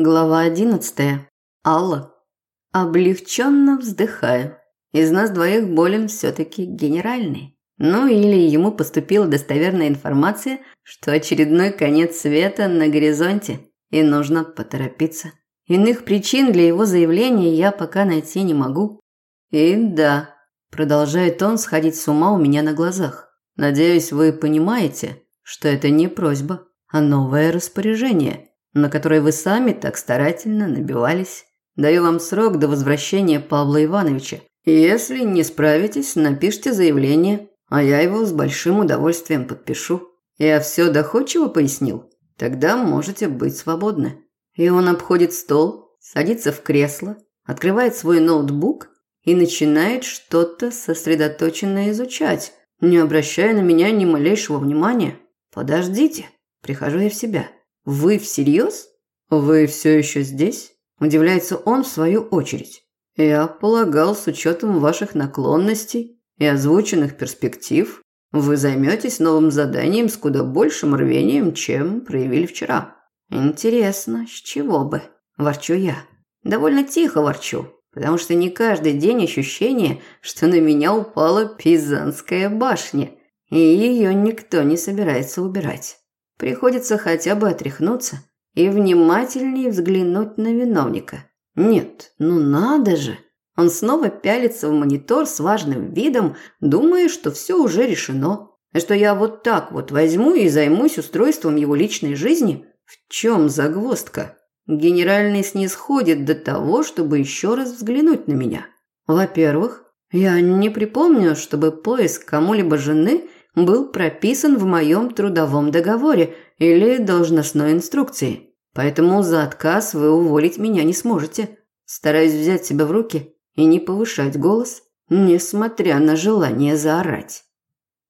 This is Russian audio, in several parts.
Глава одиннадцатая. Алла. Облегченно вздыхаю. Из нас двоих болен все-таки генеральный. Ну или ему поступила достоверная информация, что очередной конец света на горизонте, и нужно поторопиться. Иных причин для его заявления я пока найти не могу. И да, продолжает он сходить с ума у меня на глазах. Надеюсь, вы понимаете, что это не просьба, а новое распоряжение – на которой вы сами так старательно набивались. Даю вам срок до возвращения Павла Ивановича. Если не справитесь, напишите заявление, а я его с большим удовольствием подпишу. Я все доходчиво пояснил. Тогда можете быть свободны. И он обходит стол, садится в кресло, открывает свой ноутбук и начинает что-то сосредоточенно изучать, не обращая на меня ни малейшего внимания. Подождите, прихожу я в себя. «Вы всерьез? Вы все еще здесь?» – удивляется он в свою очередь. «Я полагал, с учетом ваших наклонностей и озвученных перспектив, вы займетесь новым заданием с куда большим рвением, чем проявили вчера». «Интересно, с чего бы?» – ворчу я. Довольно тихо ворчу, потому что не каждый день ощущение, что на меня упала Пизанская башня, и ее никто не собирается убирать. Приходится хотя бы отряхнуться и внимательнее взглянуть на виновника. Нет, ну надо же. Он снова пялится в монитор с важным видом, думая, что все уже решено. Что я вот так вот возьму и займусь устройством его личной жизни? В чем загвоздка? Генеральный снисходит до того, чтобы еще раз взглянуть на меня. Во-первых, я не припомню, чтобы поиск кому-либо жены – был прописан в моем трудовом договоре или должностной инструкции. Поэтому за отказ вы уволить меня не сможете. Стараюсь взять себя в руки и не повышать голос, несмотря на желание заорать.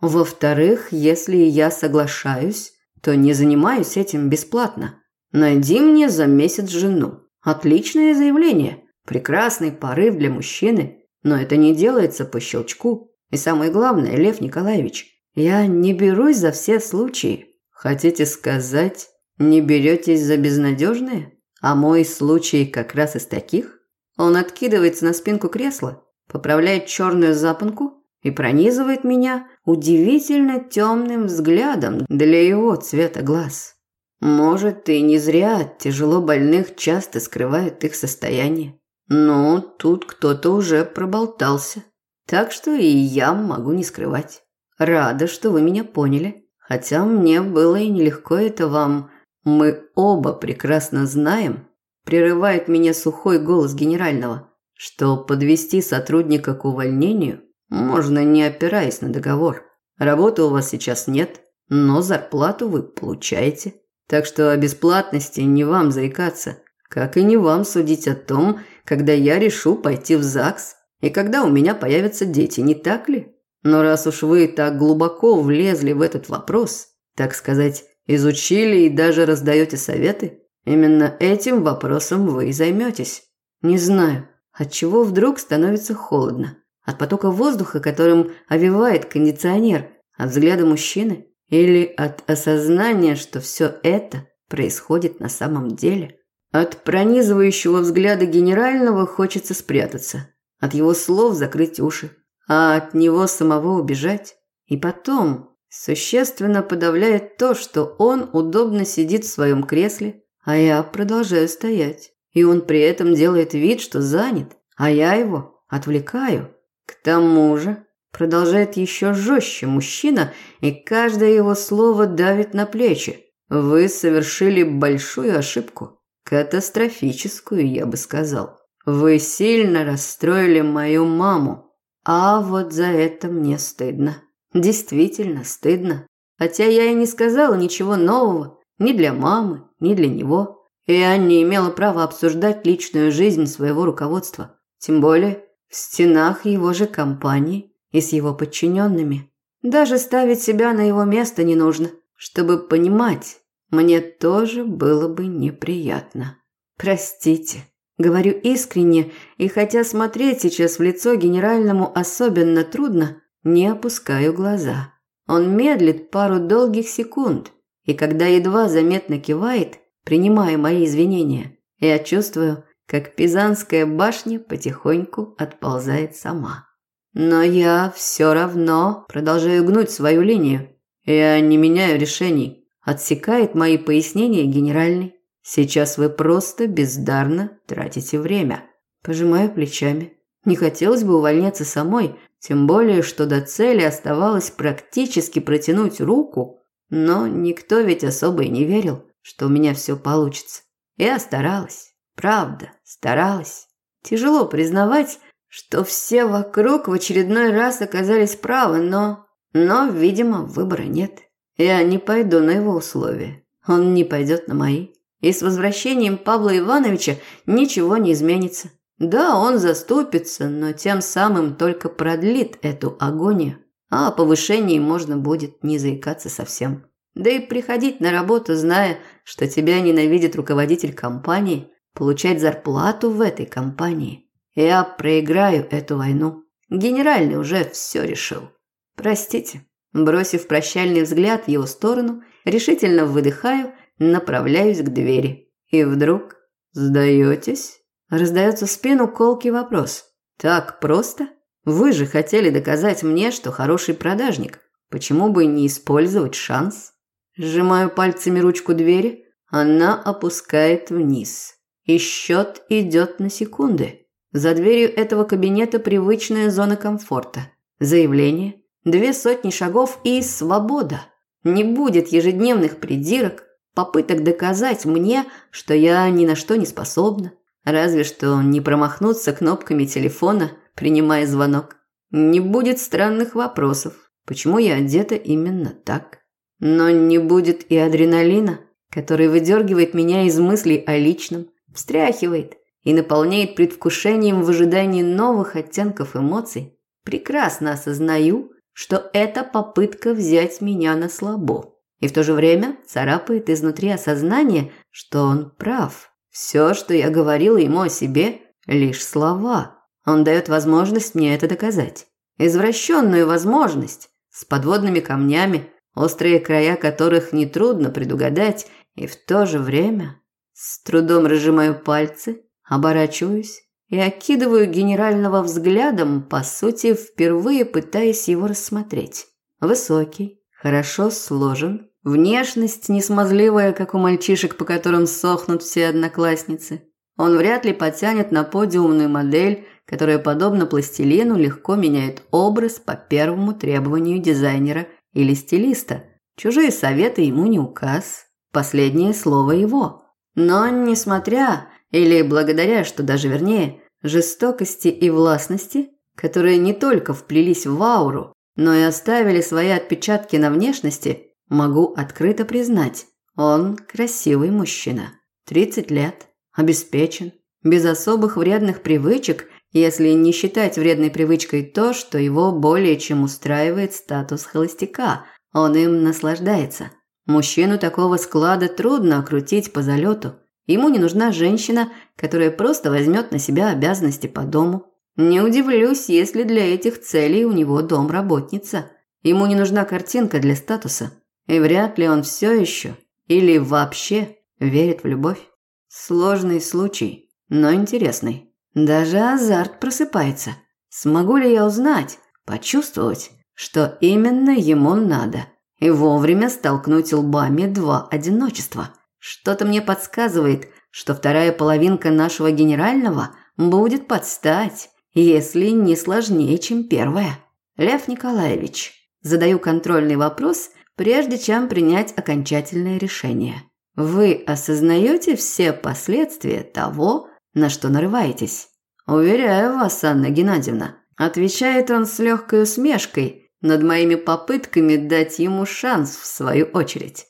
Во-вторых, если я соглашаюсь, то не занимаюсь этим бесплатно. Найди мне за месяц жену. Отличное заявление. Прекрасный порыв для мужчины. Но это не делается по щелчку. И самое главное, Лев Николаевич, я не берусь за все случаи. Хотите сказать, не беретесь за безнадежные? А мой случай как раз из таких? Он откидывается на спинку кресла, поправляет черную запонку и пронизывает меня удивительно темным взглядом для его цвета глаз. Может, и не зря тяжело больных часто скрывают их состояние. Но тут кто-то уже проболтался. Так что и я могу не скрывать. Рада, что вы меня поняли. Хотя мне было и нелегко это вам. Мы оба прекрасно знаем, прерывает меня сухой голос генерального, что подвести сотрудника к увольнению можно не опираясь на договор. Работы у вас сейчас нет, но зарплату вы получаете. Так что о бесплатности не вам заикаться, как и не вам судить о том, когда я решу пойти в ЗАГС и когда у меня появятся дети, не так ли? Но раз уж вы так глубоко влезли в этот вопрос, так сказать, изучили и даже раздаете советы, именно этим вопросом вы и займетесь. Не знаю, от чего вдруг становится холодно. От потока воздуха, которым овивает кондиционер, от взгляда мужчины или от осознания, что все это происходит на самом деле. От пронизывающего взгляда генерального хочется спрятаться, от его слов закрыть уши а от него самого убежать. И потом существенно подавляет то, что он удобно сидит в своем кресле, а я продолжаю стоять. И он при этом делает вид, что занят, а я его отвлекаю. К тому же продолжает еще жестче мужчина, и каждое его слово давит на плечи. Вы совершили большую ошибку, катастрофическую, я бы сказал. Вы сильно расстроили мою маму. А вот за это мне стыдно. Действительно стыдно. Хотя я и не сказала ничего нового ни для мамы, ни для него. Я не имела права обсуждать личную жизнь своего руководства. Тем более в стенах его же компании и с его подчиненными. Даже ставить себя на его место не нужно, чтобы понимать, мне тоже было бы неприятно. Простите. Говорю искренне, и хотя смотреть сейчас в лицо генеральному особенно трудно, не опускаю глаза. Он медлит пару долгих секунд, и когда едва заметно кивает, принимая мои извинения, Я чувствую, как Пизанская башня потихоньку отползает сама. Но я все равно продолжаю гнуть свою линию. Я не меняю решений. Отсекает мои пояснения генеральный. Сейчас вы просто бездарно тратите время. Пожимаю плечами. Не хотелось бы увольняться самой, тем более, что до цели оставалось практически протянуть руку, но никто ведь особо и не верил, что у меня все получится. Я старалась, правда, старалась. Тяжело признавать, что все вокруг в очередной раз оказались правы, но... Но, видимо, выбора нет. Я не пойду на его условия. Он не пойдет на мои. И с возвращением Павла Ивановича ничего не изменится. Да, он заступится, но тем самым только продлит эту агонию. А о повышении можно будет не заикаться совсем. Да и приходить на работу, зная, что тебя ненавидит руководитель компании, получать зарплату в этой компании. Я проиграю эту войну. Генеральный уже все решил. Простите. Бросив прощальный взгляд в его сторону, решительно выдыхаю, направляюсь к двери. И вдруг «Сдаетесь?» Раздается в спину колкий вопрос. «Так просто? Вы же хотели доказать мне, что хороший продажник. Почему бы не использовать шанс?» Сжимаю пальцами ручку двери, она опускает вниз. И счет идет на секунды. За дверью этого кабинета привычная зона комфорта. Заявление, две сотни шагов и свобода. Не будет ежедневных придирок, попыток доказать мне, что я ни на что не способна. Разве что не промахнуться кнопками телефона, принимая звонок. Не будет странных вопросов, почему я одета именно так. Но не будет и адреналина, который выдергивает меня из мыслей о личном, встряхивает – и наполняет предвкушением в ожидании новых оттенков эмоций, прекрасно осознаю, что это попытка взять меня на слабо. И в то же время царапает изнутри осознание, что он прав. Все, что я говорила ему о себе, лишь слова. Он дает возможность мне это доказать. Извращенную возможность, с подводными камнями, острые края которых нетрудно предугадать, и в то же время с трудом разжимаю пальцы, Оборачиваюсь и окидываю генерального взглядом, по сути, впервые пытаясь его рассмотреть. Высокий, хорошо сложен, внешность не смазливая, как у мальчишек, по которым сохнут все одноклассницы. Он вряд ли потянет на подиумную модель, которая, подобно пластилину, легко меняет образ по первому требованию дизайнера или стилиста. Чужие советы ему не указ. Последнее слово его. Но, несмотря или благодаря, что даже вернее, жестокости и властности, которые не только вплелись в ауру, но и оставили свои отпечатки на внешности, могу открыто признать, он красивый мужчина. 30 лет, обеспечен, без особых вредных привычек, если не считать вредной привычкой то, что его более чем устраивает статус холостяка, он им наслаждается. Мужчину такого склада трудно окрутить по залету – Ему не нужна женщина, которая просто возьмет на себя обязанности по дому. Не удивлюсь, если для этих целей у него дом-работница. Ему не нужна картинка для статуса. И вряд ли он все еще или вообще верит в любовь. Сложный случай, но интересный. Даже азарт просыпается. Смогу ли я узнать, почувствовать, что именно ему надо, и вовремя столкнуть лбами два одиночества – что-то мне подсказывает, что вторая половинка нашего генерального будет подстать, если не сложнее, чем первая. Лев Николаевич, задаю контрольный вопрос, прежде чем принять окончательное решение. Вы осознаете все последствия того, на что нарываетесь? Уверяю вас, Анна Геннадьевна, отвечает он с легкой усмешкой над моими попытками дать ему шанс в свою очередь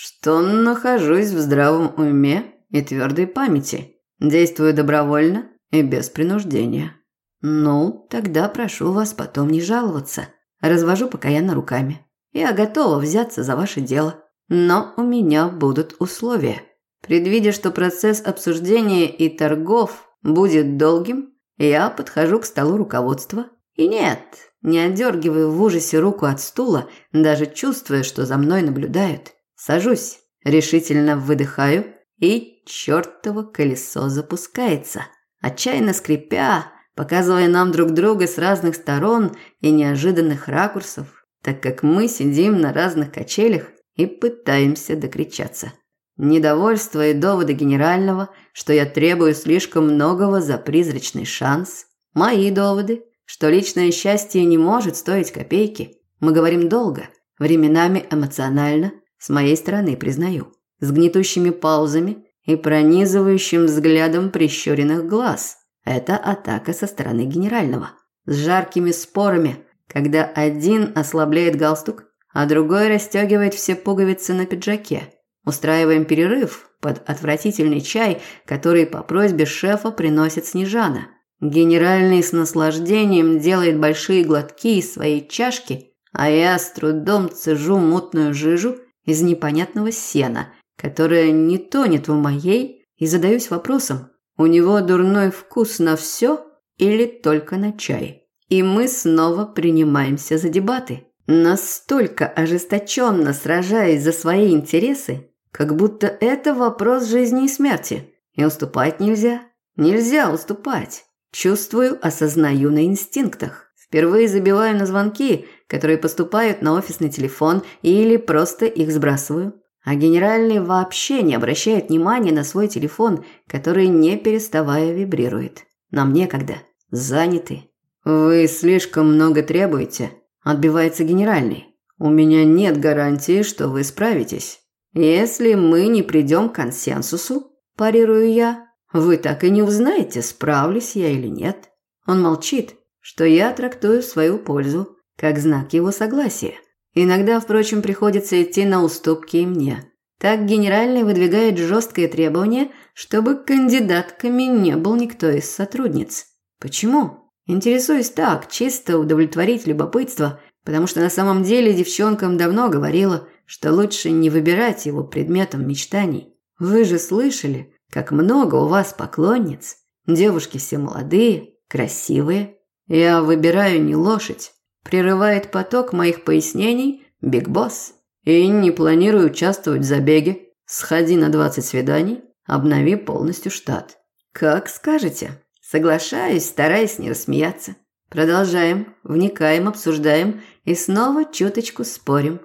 что нахожусь в здравом уме и твердой памяти, действую добровольно и без принуждения. Ну, тогда прошу вас потом не жаловаться. Развожу покаянно руками. Я готова взяться за ваше дело, но у меня будут условия. Предвидя, что процесс обсуждения и торгов будет долгим, я подхожу к столу руководства и нет, не отдергиваю в ужасе руку от стула, даже чувствуя, что за мной наблюдают. Сажусь, решительно выдыхаю и чертово колесо запускается. Отчаянно скрипя, показывая нам друг друга с разных сторон и неожиданных ракурсов, так как мы сидим на разных качелях и пытаемся докричаться. Недовольство и доводы генерального, что я требую слишком многого за призрачный шанс. Мои доводы, что личное счастье не может стоить копейки. Мы говорим долго, временами эмоционально, с моей стороны, признаю, с гнетущими паузами и пронизывающим взглядом прищуренных глаз. Это атака со стороны генерального. С жаркими спорами, когда один ослабляет галстук, а другой расстегивает все пуговицы на пиджаке. Устраиваем перерыв под отвратительный чай, который по просьбе шефа приносит Снежана. Генеральный с наслаждением делает большие глотки из своей чашки, а я с трудом цежу мутную жижу из непонятного сена, которое не тонет в моей, и задаюсь вопросом, у него дурной вкус на все или только на чай? И мы снова принимаемся за дебаты, настолько ожесточенно сражаясь за свои интересы, как будто это вопрос жизни и смерти. И уступать нельзя. Нельзя уступать. Чувствую, осознаю на инстинктах. Впервые забиваю на звонки, которые поступают на офисный телефон или просто их сбрасываю. А генеральный вообще не обращает внимания на свой телефон, который не переставая вибрирует. Нам некогда. Заняты. Вы слишком много требуете, отбивается генеральный. У меня нет гарантии, что вы справитесь. Если мы не придем к консенсусу, парирую я, вы так и не узнаете, справлюсь я или нет. Он молчит, что я трактую в свою пользу, как знак его согласия. Иногда, впрочем, приходится идти на уступки и мне. Так генеральный выдвигает жесткое требование, чтобы кандидатками не был никто из сотрудниц. Почему? Интересуюсь так, чисто удовлетворить любопытство, потому что на самом деле девчонкам давно говорила, что лучше не выбирать его предметом мечтаний. Вы же слышали, как много у вас поклонниц. Девушки все молодые, красивые. Я выбираю не лошадь, прерывает поток моих пояснений Биг Босс. И не планирую участвовать в забеге. Сходи на 20 свиданий, обнови полностью штат. Как скажете. Соглашаюсь, стараясь не рассмеяться. Продолжаем, вникаем, обсуждаем и снова чуточку спорим.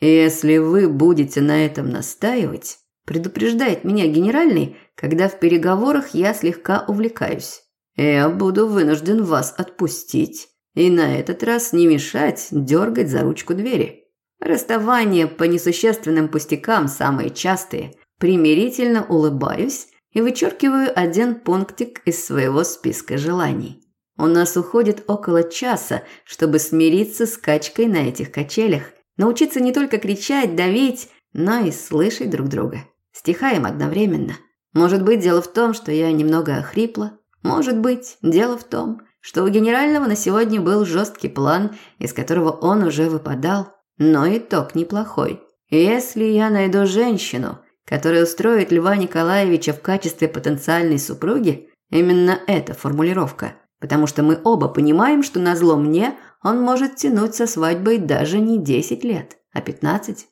Если вы будете на этом настаивать, предупреждает меня генеральный, когда в переговорах я слегка увлекаюсь. Я буду вынужден вас отпустить и на этот раз не мешать дергать за ручку двери. Расставания по несущественным пустякам самые частые. Примирительно улыбаюсь и вычеркиваю один пунктик из своего списка желаний. У нас уходит около часа, чтобы смириться с качкой на этих качелях, научиться не только кричать, давить, но и слышать друг друга. Стихаем одновременно. Может быть, дело в том, что я немного охрипла. Может быть, дело в том, что у генерального на сегодня был жесткий план, из которого он уже выпадал, но итог неплохой. Если я найду женщину, которая устроит Льва Николаевича в качестве потенциальной супруги, именно эта формулировка, потому что мы оба понимаем, что на зло мне он может тянуть со свадьбой даже не 10 лет, а 15.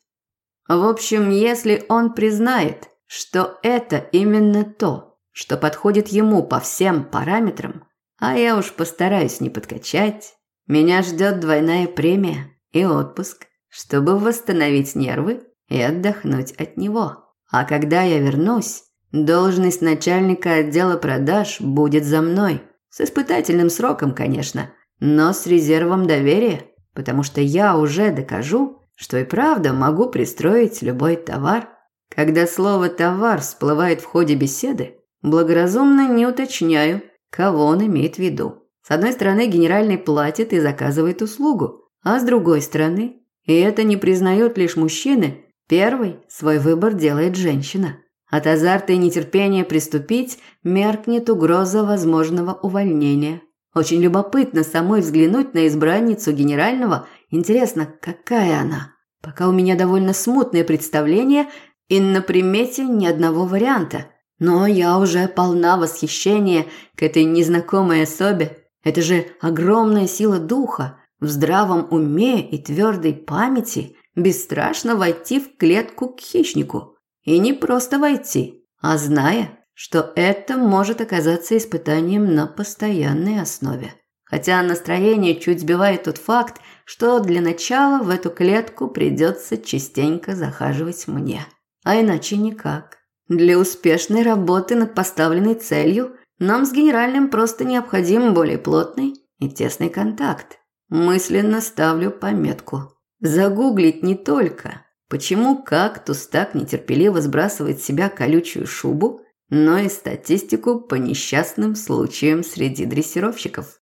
В общем, если он признает, что это именно то, что подходит ему по всем параметрам, а я уж постараюсь не подкачать. Меня ждет двойная премия и отпуск, чтобы восстановить нервы и отдохнуть от него. А когда я вернусь, должность начальника отдела продаж будет за мной. С испытательным сроком, конечно, но с резервом доверия, потому что я уже докажу, что и правда могу пристроить любой товар. Когда слово «товар» всплывает в ходе беседы, благоразумно не уточняю, Кого он имеет в виду? С одной стороны, генеральный платит и заказывает услугу, а с другой стороны, и это не признают лишь мужчины, первый свой выбор делает женщина. От азарта и нетерпения приступить меркнет угроза возможного увольнения. Очень любопытно самой взглянуть на избранницу генерального. Интересно, какая она? Пока у меня довольно смутное представление и на примете ни одного варианта – но я уже полна восхищения к этой незнакомой особе. Это же огромная сила духа, в здравом уме и твердой памяти бесстрашно войти в клетку к хищнику. И не просто войти, а зная, что это может оказаться испытанием на постоянной основе. Хотя настроение чуть сбивает тот факт, что для начала в эту клетку придется частенько захаживать мне. А иначе никак. Для успешной работы над поставленной целью нам с генеральным просто необходим более плотный и тесный контакт. Мысленно ставлю пометку. Загуглить не только, почему кактус так нетерпеливо сбрасывает с себя колючую шубу, но и статистику по несчастным случаям среди дрессировщиков.